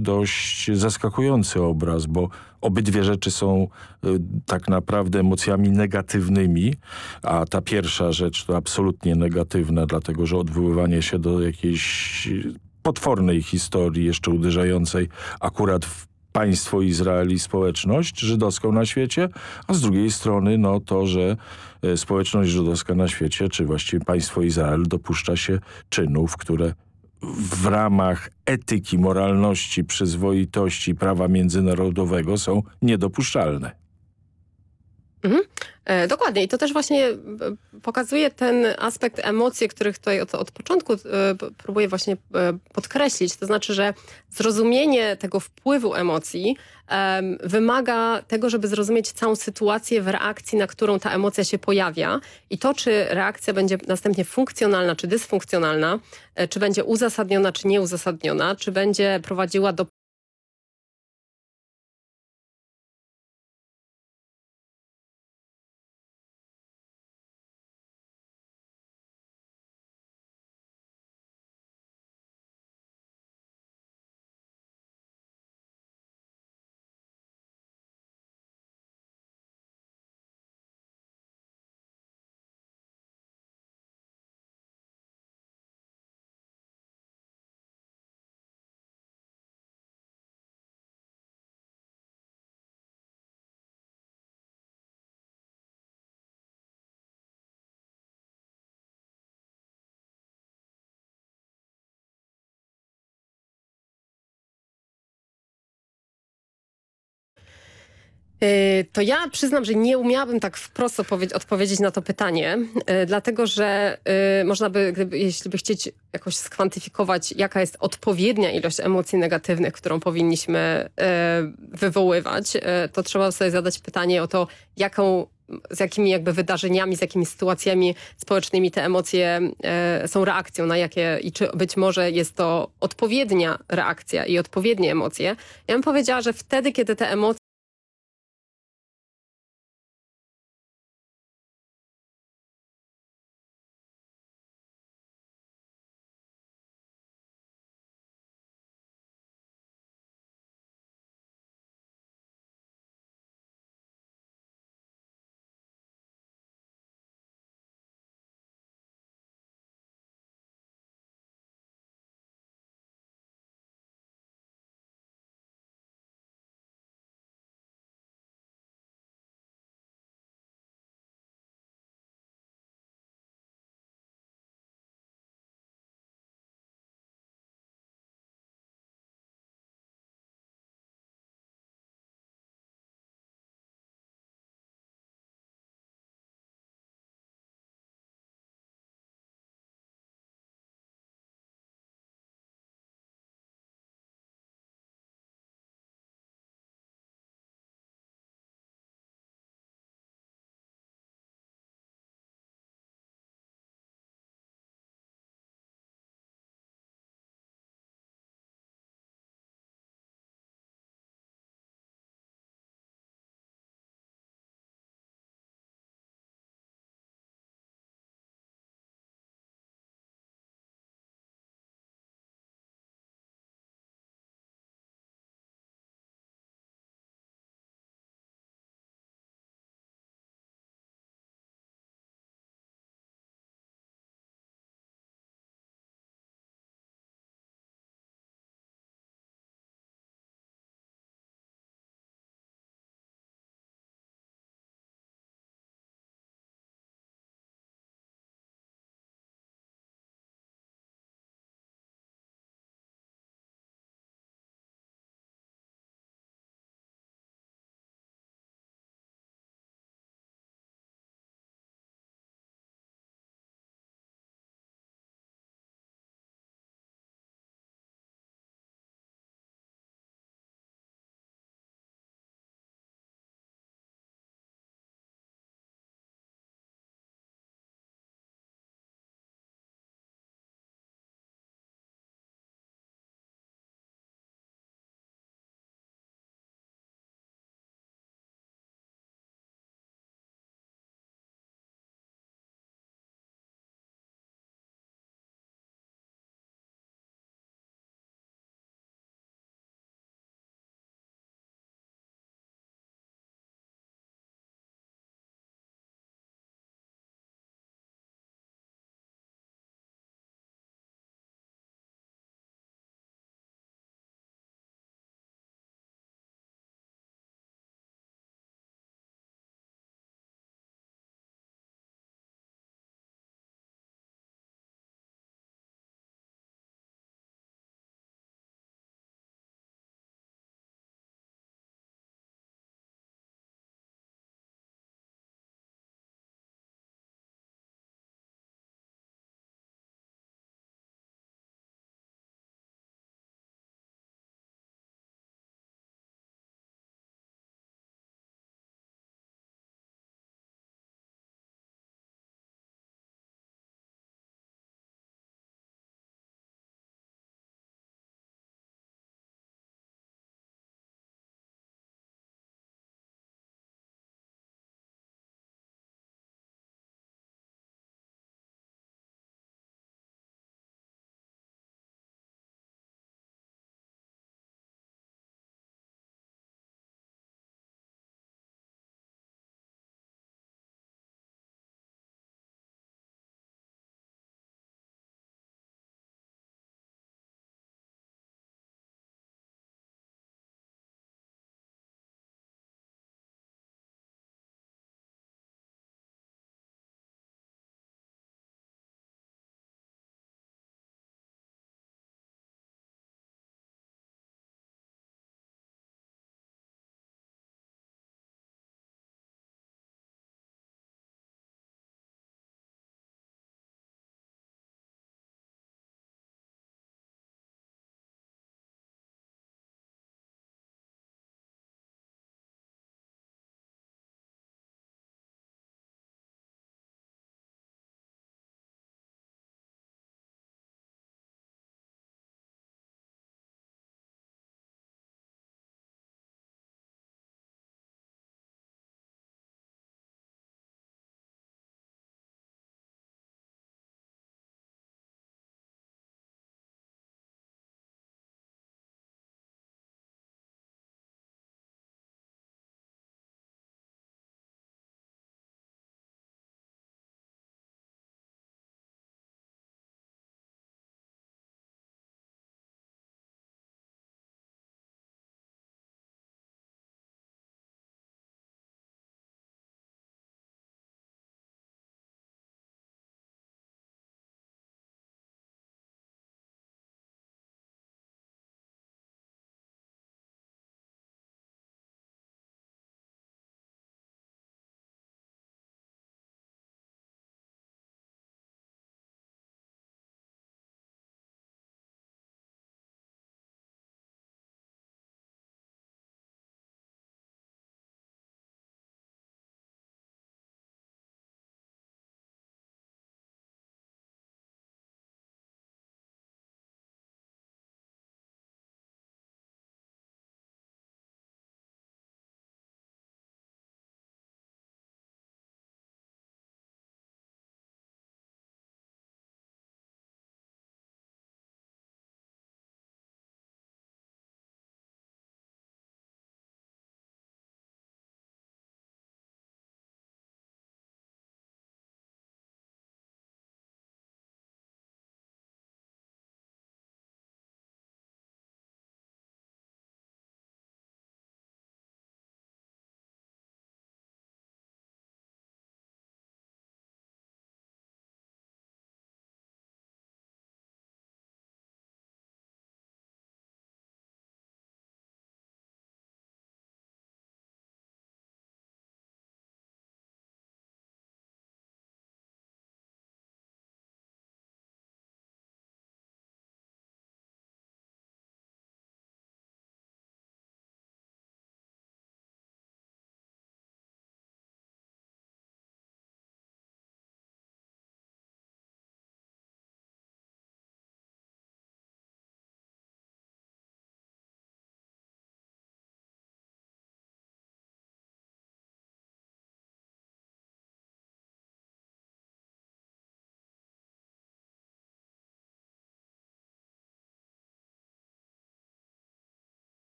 dość zaskakujący obraz, bo obydwie rzeczy są y, tak naprawdę emocjami negatywnymi, a ta pierwsza rzecz to absolutnie negatywna, dlatego że odwoływanie się do jakiejś potwornej historii, jeszcze uderzającej akurat w państwo Izrael i społeczność żydowską na świecie, a z drugiej strony no to, że e, społeczność żydowska na świecie, czy właściwie państwo Izrael dopuszcza się czynów, które w ramach etyki, moralności, przyzwoitości, prawa międzynarodowego są niedopuszczalne. Mhm. E, dokładnie i to też właśnie e, pokazuje ten aspekt emocji, których tutaj od, od początku e, próbuję właśnie podkreślić. To znaczy, że zrozumienie tego wpływu emocji wymaga tego, żeby zrozumieć całą sytuację w reakcji, na którą ta emocja się pojawia i to, czy reakcja będzie następnie funkcjonalna, czy dysfunkcjonalna, czy będzie uzasadniona, czy nieuzasadniona, czy będzie prowadziła do to ja przyznam, że nie umiałabym tak wprost odpowiedzieć na to pytanie, y, dlatego że y, można by, gdyby, jeśli by chcieć jakoś skwantyfikować, jaka jest odpowiednia ilość emocji negatywnych, którą powinniśmy wywoływać, to trzeba sobie zadać pytanie o to, jaką z jakimi jakby wydarzeniami, z jakimi sytuacjami społecznymi te emocje są reakcją, na jakie i czy być może jest to odpowiednia reakcja i odpowiednie emocje. Ja bym powiedziała, że wtedy, kiedy te emocje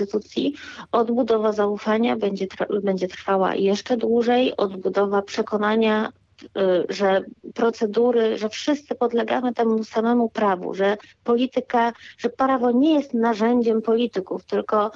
instytucji, odbudowa zaufania będzie, będzie trwała jeszcze dłużej, odbudowa przekonania, y, że procedury, że wszyscy podlegamy temu samemu prawu, że polityka, że prawo nie jest narzędziem polityków, tylko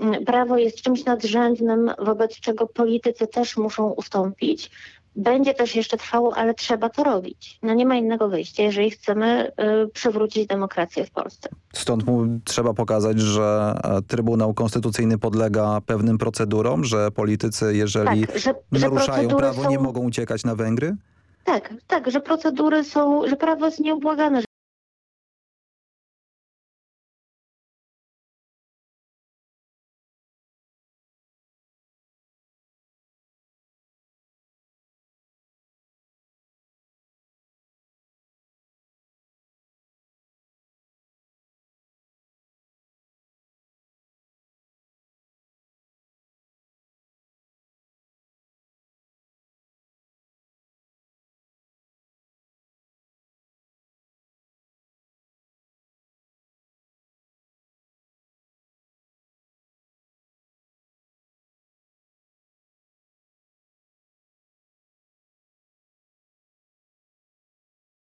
mm, prawo jest czymś nadrzędnym, wobec czego politycy też muszą ustąpić. Będzie też jeszcze trwało, ale trzeba to robić. No nie ma innego wyjścia, jeżeli chcemy y, przywrócić demokrację w Polsce. Stąd mu trzeba pokazać, że e, Trybunał Konstytucyjny podlega pewnym procedurom, że politycy, jeżeli Tak, że, że naruszają procedury prawo, są, nie mogą uciekać na Węgry? Tak, tak, że procedury są, że prawo jest nieubłagane,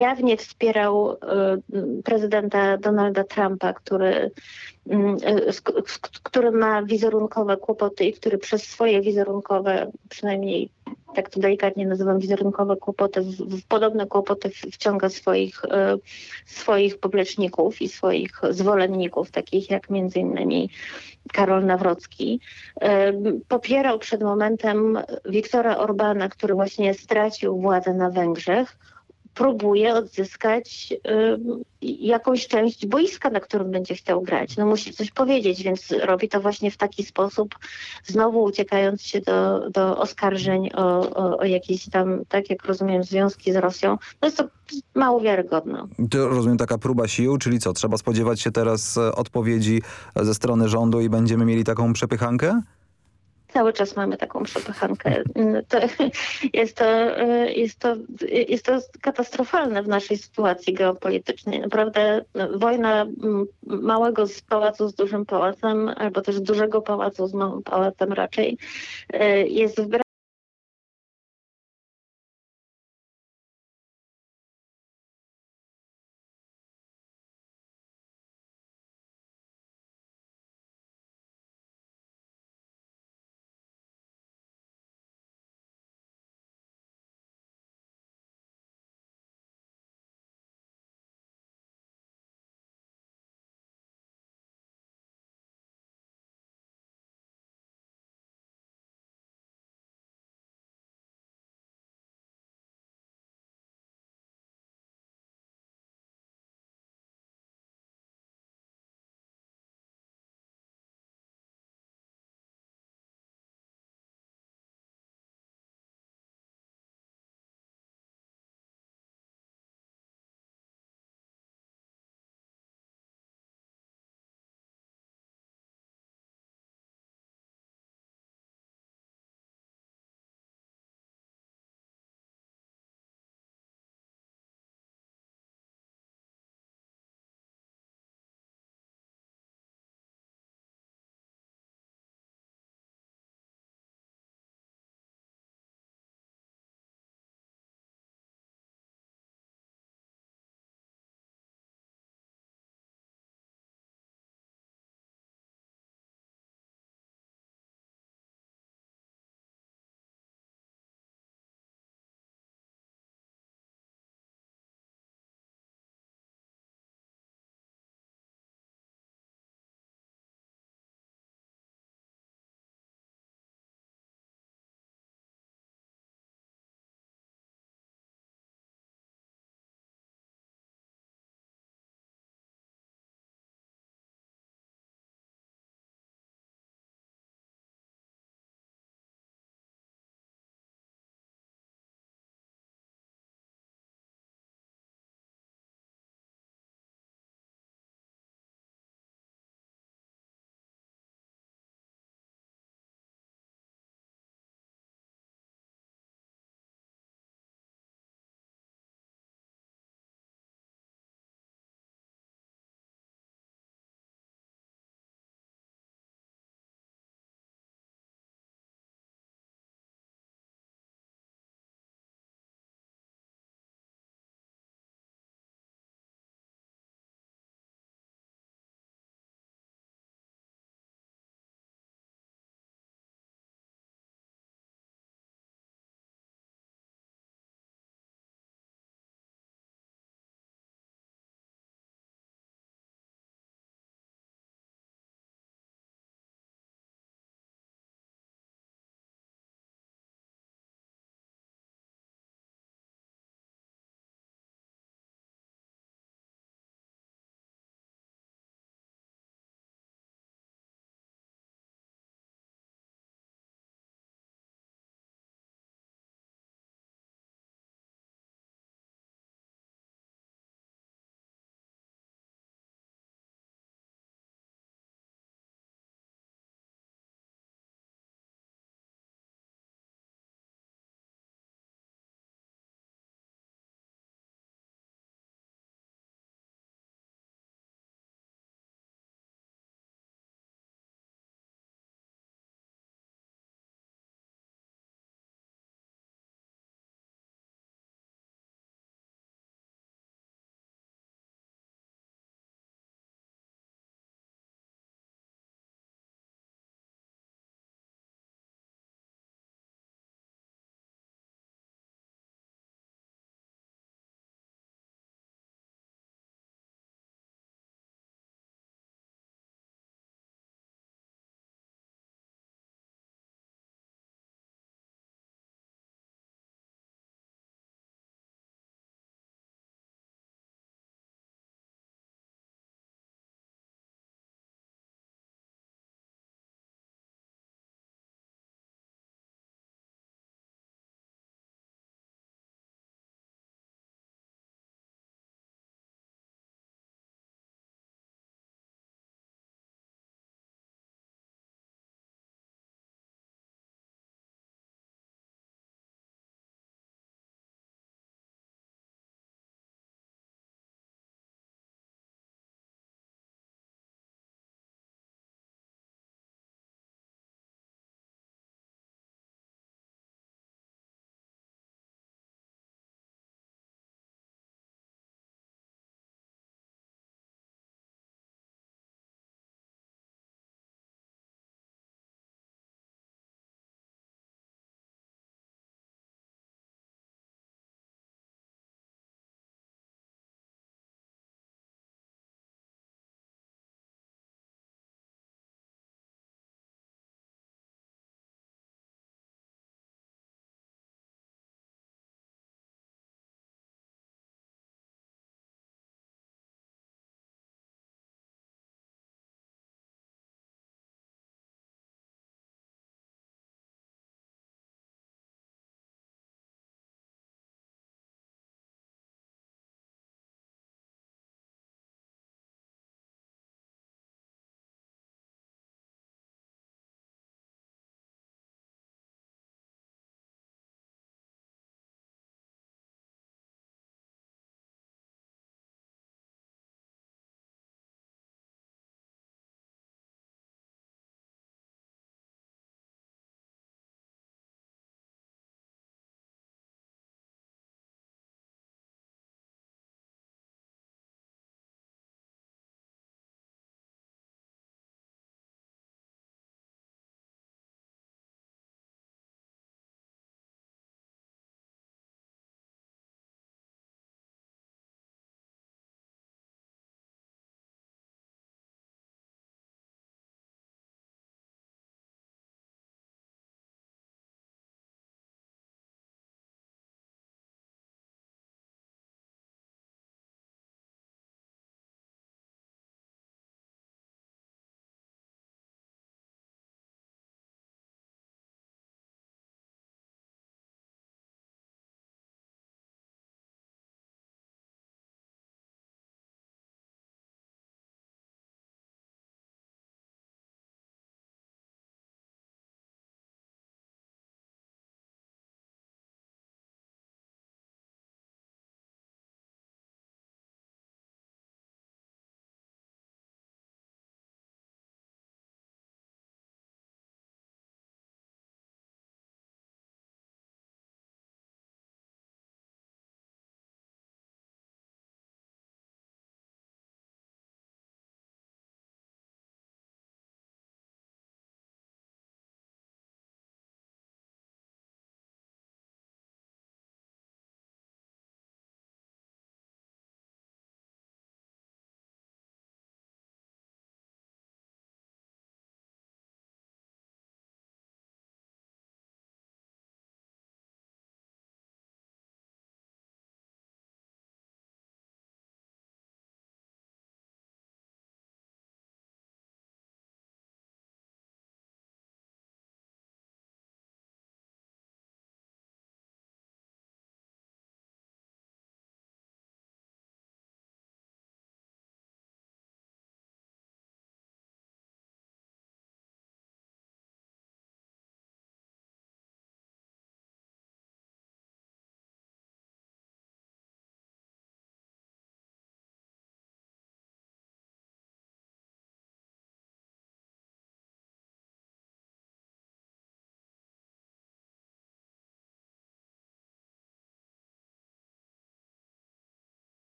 jawnie wspierał y, prezydenta Donalda Trumpa, który, y, który ma wizerunkowe kłopoty i który przez swoje wizerunkowe, przynajmniej tak to delikatnie nazywam wizerunkowe kłopoty, w, podobne kłopoty wciąga swoich, y, swoich popleczników i swoich zwolenników, takich jak między innymi Karol Nawrocki. Popierał przed momentem Wiktora Orbana, który właśnie stracił władzę na Węgrzech, próbuje odzyskać jakąś część boiska, na którym będzie chciał grać. No musi coś powiedzieć, więc robi to właśnie w taki sposób, znowu uciekając się do, do oskarżeń o, o, o jakieś tam, tak jak rozumiem, związki z Rosją. No jest to mało wiarygodne. To rozumiem taka próba sił, czyli co? Trzeba spodziewać się teraz e, odpowiedzi ze strony rządu i będziemy mieli taką przepychankę? Cały czas mamy taką przepychankę. To jest, to, y, jest, to, jest to katastrofalne w naszej sytuacji geopolitycznej. Naprawdę no, wojna mm, małego z pałacu z dużym pałacem, albo też dużego pałacu z małym pałacem raczej, y, jest wbrew